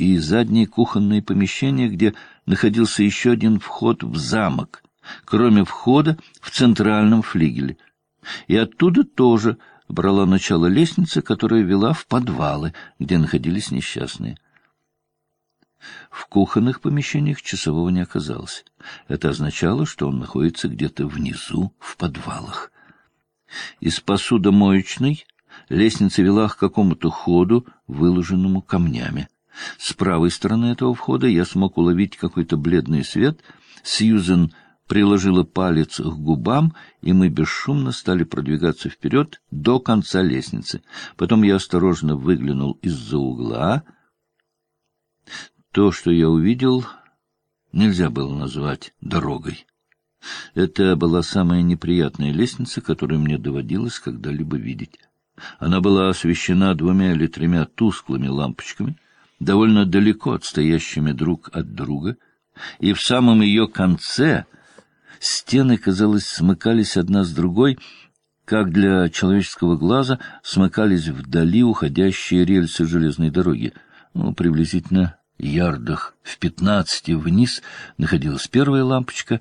и задние кухонные помещения, где находился еще один вход в замок, кроме входа в центральном флигеле. И оттуда тоже брала начало лестница, которая вела в подвалы, где находились несчастные. В кухонных помещениях часового не оказалось. Это означало, что он находится где-то внизу, в подвалах. Из посудомоечной лестница вела к какому-то ходу, выложенному камнями. С правой стороны этого входа я смог уловить какой-то бледный свет. Сьюзен приложила палец к губам, и мы бесшумно стали продвигаться вперед до конца лестницы. Потом я осторожно выглянул из-за угла. То, что я увидел, нельзя было назвать дорогой. Это была самая неприятная лестница, которую мне доводилось когда-либо видеть. Она была освещена двумя или тремя тусклыми лампочками, довольно далеко отстоящими друг от друга, и в самом ее конце стены, казалось, смыкались одна с другой, как для человеческого глаза смыкались вдали уходящие рельсы железной дороги, ну, приблизительно ярдах в пятнадцати вниз находилась первая лампочка,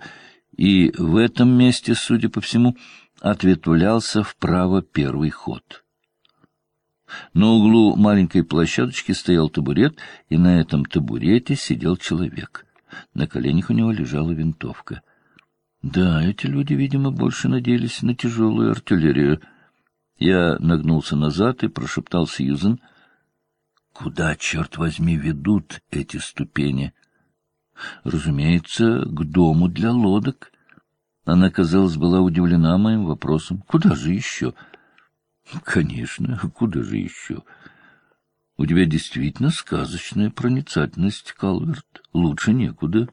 и в этом месте, судя по всему, ответвлялся вправо первый ход. На углу маленькой площадочки стоял табурет, и на этом табурете сидел человек. На коленях у него лежала винтовка. Да, эти люди, видимо, больше надеялись на тяжелую артиллерию. Я нагнулся назад и прошептал Сьюзен. Куда, черт возьми, ведут эти ступени? Разумеется, к дому для лодок. Она, казалось, была удивлена моим вопросом. Куда же еще? —— Конечно, куда же еще? У тебя действительно сказочная проницательность, Калверт. Лучше некуда.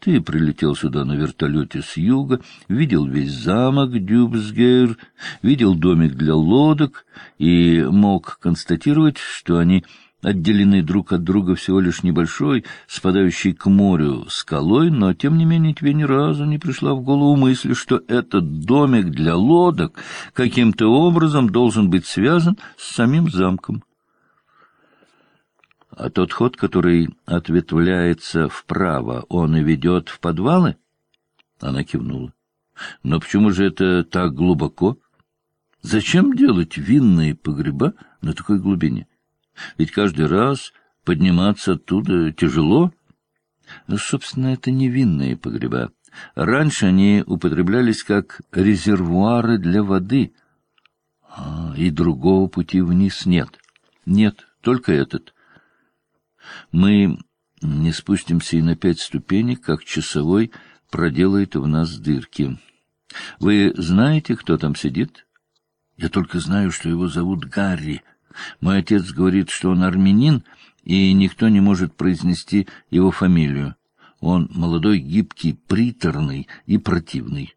Ты прилетел сюда на вертолете с юга, видел весь замок Дюбсгейр, видел домик для лодок и мог констатировать, что они отделены друг от друга всего лишь небольшой, спадающей к морю скалой, но, тем не менее, тебе ни разу не пришла в голову мысль, что этот домик для лодок каким-то образом должен быть связан с самим замком. А тот ход, который ответвляется вправо, он и ведет в подвалы? Она кивнула. Но почему же это так глубоко? Зачем делать винные погреба на такой глубине? Ведь каждый раз подниматься оттуда тяжело. Собственно, это невинные погреба. Раньше они употреблялись как резервуары для воды. А, и другого пути вниз нет. Нет, только этот. Мы не спустимся и на пять ступенек, как часовой проделает в нас дырки. Вы знаете, кто там сидит? Я только знаю, что его зовут Гарри. Мой отец говорит, что он армянин, и никто не может произнести его фамилию. Он молодой, гибкий, приторный и противный.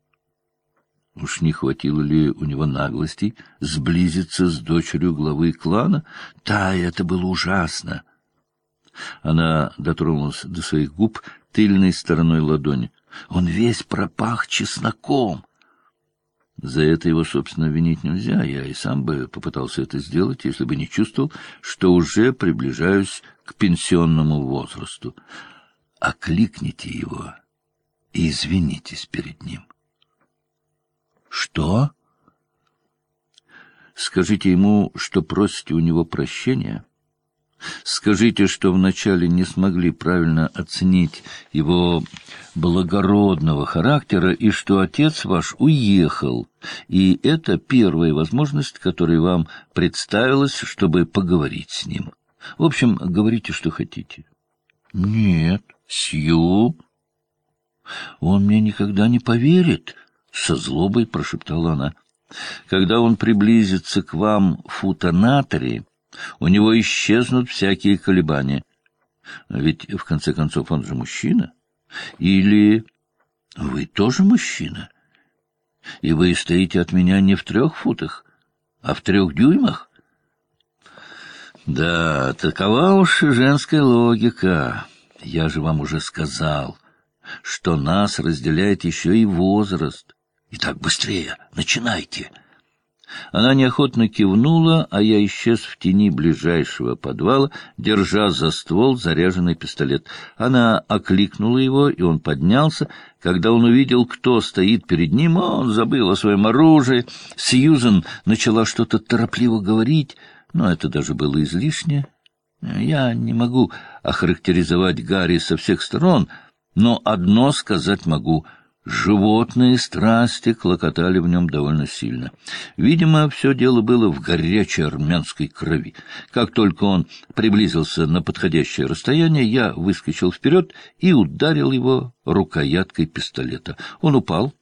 Уж не хватило ли у него наглости сблизиться с дочерью главы клана? Да, это было ужасно. Она дотронулась до своих губ тыльной стороной ладони. Он весь пропах чесноком. За это его, собственно, винить нельзя. Я и сам бы попытался это сделать, если бы не чувствовал, что уже приближаюсь к пенсионному возрасту. Окликните его и извинитесь перед ним. Что? Скажите ему, что просите у него прощения Скажите, что вначале не смогли правильно оценить его благородного характера и что отец ваш уехал, и это первая возможность, которая вам представилась, чтобы поговорить с ним. В общем, говорите, что хотите. Нет, Сью. Он мне никогда не поверит, со злобой прошептала она. Когда он приблизится к вам в футонаторе, у него исчезнут всякие колебания. Ведь, в конце концов, он же мужчина. Или вы тоже мужчина, и вы стоите от меня не в трех футах, а в трех дюймах? Да, такова уж женская логика. Я же вам уже сказал, что нас разделяет еще и возраст. Итак, быстрее, начинайте. Она неохотно кивнула, а я исчез в тени ближайшего подвала, держа за ствол заряженный пистолет. Она окликнула его, и он поднялся. Когда он увидел, кто стоит перед ним, он забыл о своем оружии. Сьюзен начала что-то торопливо говорить, но это даже было излишне. Я не могу охарактеризовать Гарри со всех сторон, но одно сказать могу — Животные страсти клокотали в нем довольно сильно. Видимо, все дело было в горячей армянской крови. Как только он приблизился на подходящее расстояние, я выскочил вперед и ударил его рукояткой пистолета. Он упал.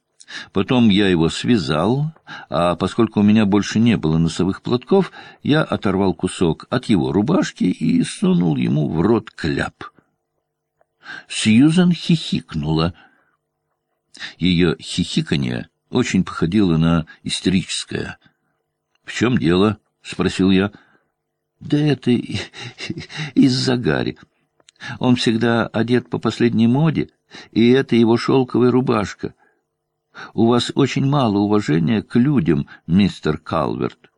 Потом я его связал, а поскольку у меня больше не было носовых платков, я оторвал кусок от его рубашки и сунул ему в рот кляп. Сьюзан хихикнула — ее хихиканье очень походило на истерическое. — В чем дело? — спросил я. — Да это из-за Гарри. Он всегда одет по последней моде, и это его шелковая рубашка. У вас очень мало уважения к людям, мистер Калверт.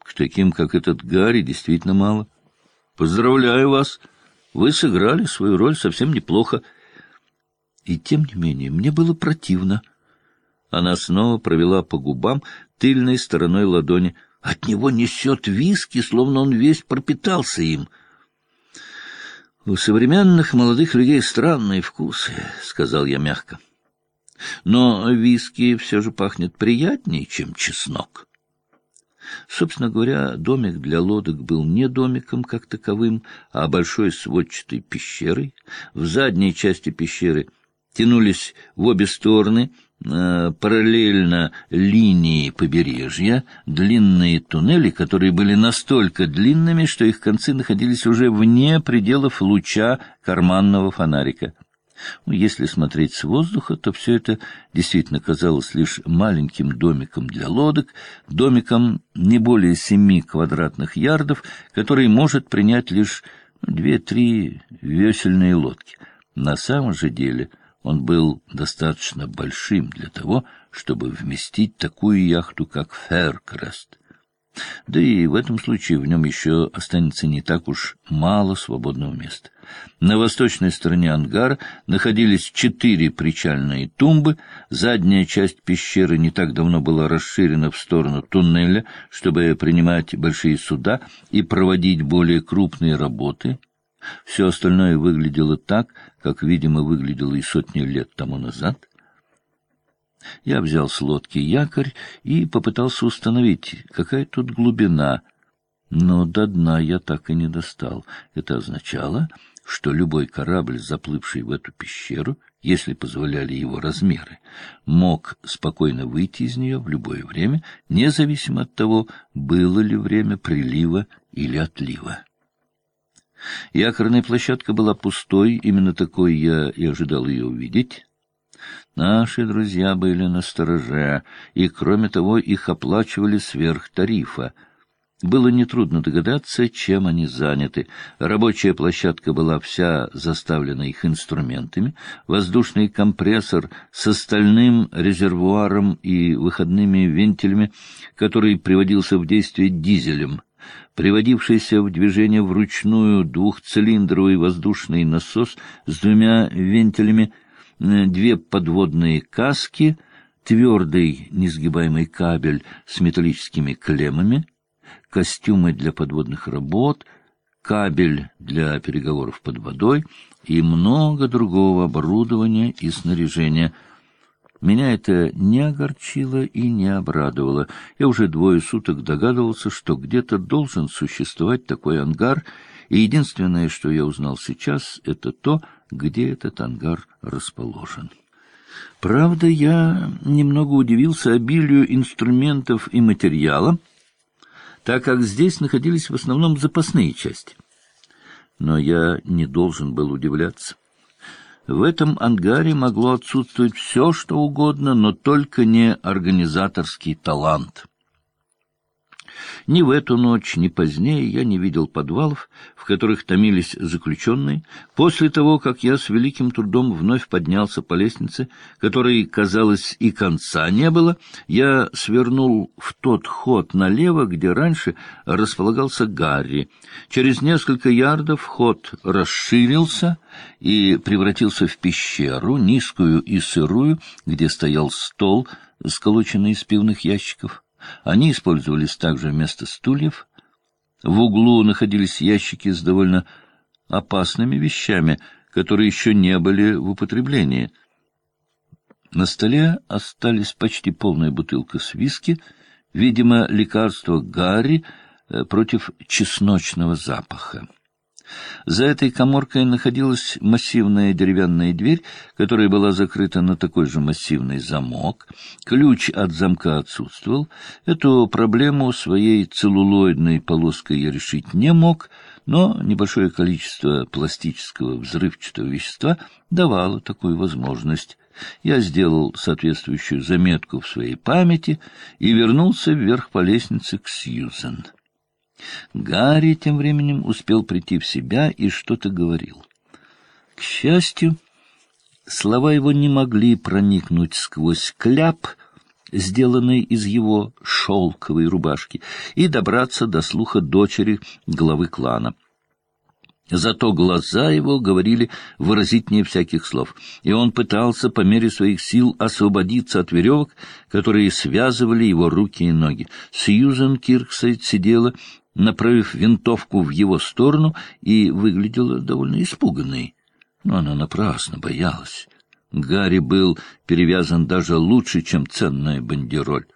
К таким, как этот Гарри, действительно мало. Поздравляю вас. Вы сыграли свою роль совсем неплохо. И тем не менее мне было противно. Она снова провела по губам тыльной стороной ладони. От него несет виски, словно он весь пропитался им. — У современных молодых людей странные вкусы, — сказал я мягко. — Но виски все же пахнет приятнее, чем чеснок. Собственно говоря, домик для лодок был не домиком как таковым, а большой сводчатой пещерой. В задней части пещеры тянулись в обе стороны, э, параллельно линии побережья, длинные туннели, которые были настолько длинными, что их концы находились уже вне пределов луча карманного фонарика. Ну, если смотреть с воздуха, то все это действительно казалось лишь маленьким домиком для лодок, домиком не более семи квадратных ярдов, который может принять лишь две-три весельные лодки. На самом же деле он был достаточно большим для того, чтобы вместить такую яхту, как Феркрест. Да и в этом случае в нем еще останется не так уж мало свободного места. На восточной стороне ангара находились четыре причальные тумбы, задняя часть пещеры не так давно была расширена в сторону туннеля, чтобы принимать большие суда и проводить более крупные работы, все остальное выглядело так, как, видимо, выглядело и сотни лет тому назад. Я взял с лодки якорь и попытался установить, какая тут глубина, но до дна я так и не достал. Это означало, что любой корабль, заплывший в эту пещеру, если позволяли его размеры, мог спокойно выйти из нее в любое время, независимо от того, было ли время прилива или отлива. Якорная площадка была пустой, именно такой я и ожидал ее увидеть. Наши друзья были на стороже, и, кроме того, их оплачивали сверх тарифа. Было нетрудно догадаться, чем они заняты. Рабочая площадка была вся заставлена их инструментами, воздушный компрессор с остальным резервуаром и выходными вентилями, который приводился в действие дизелем — приводившийся в движение вручную двухцилиндровый воздушный насос с двумя вентилями, э, две подводные каски, твердый несгибаемый кабель с металлическими клеммами, костюмы для подводных работ, кабель для переговоров под водой и много другого оборудования и снаряжения — меня это не огорчило и не обрадовало. Я уже двое суток догадывался, что где-то должен существовать такой ангар, и единственное, что я узнал сейчас, это то, где этот ангар расположен. Правда, я немного удивился обилию инструментов и материала, так как здесь находились в основном запасные части. Но я не должен был удивляться. В этом ангаре могло отсутствовать все, что угодно, но только не организаторский талант. Ни в эту ночь, ни позднее я не видел подвалов, в которых томились заключенные. После того, как я с великим трудом вновь поднялся по лестнице, которой, казалось, и конца не было, я свернул в тот ход налево, где раньше располагался Гарри. Через несколько ярдов ход расширился и превратился в пещеру, низкую и сырую, где стоял стол, сколоченный из пивных ящиков. Они использовались также вместо стульев. В углу находились ящики с довольно опасными вещами, которые еще не были в употреблении. На столе остались почти полная бутылка с виски, видимо, лекарство Гарри э, против чесночного запаха. За этой коморкой находилась массивная деревянная дверь, которая была закрыта на такой же массивный замок. Ключ от замка отсутствовал. Эту проблему своей целлулоидной полоской я решить не мог, но небольшое количество пластического взрывчатого вещества давало такую возможность. Я сделал соответствующую заметку в своей памяти и вернулся вверх по лестнице к Сьюзен. Гарри тем временем успел прийти в себя и что-то говорил. К счастью, слова его не могли проникнуть сквозь кляп, сделанный из его шелковой рубашки, и добраться до слуха дочери главы клана. Зато глаза его говорили выразительнее всяких слов, и он пытался по мере своих сил освободиться от веревок, которые связывали его руки и ноги. Сьюзен Кирксайд сидела направив винтовку в его сторону, и выглядела довольно испуганной. Но она напрасно боялась. Гарри был перевязан даже лучше, чем ценная бандероль.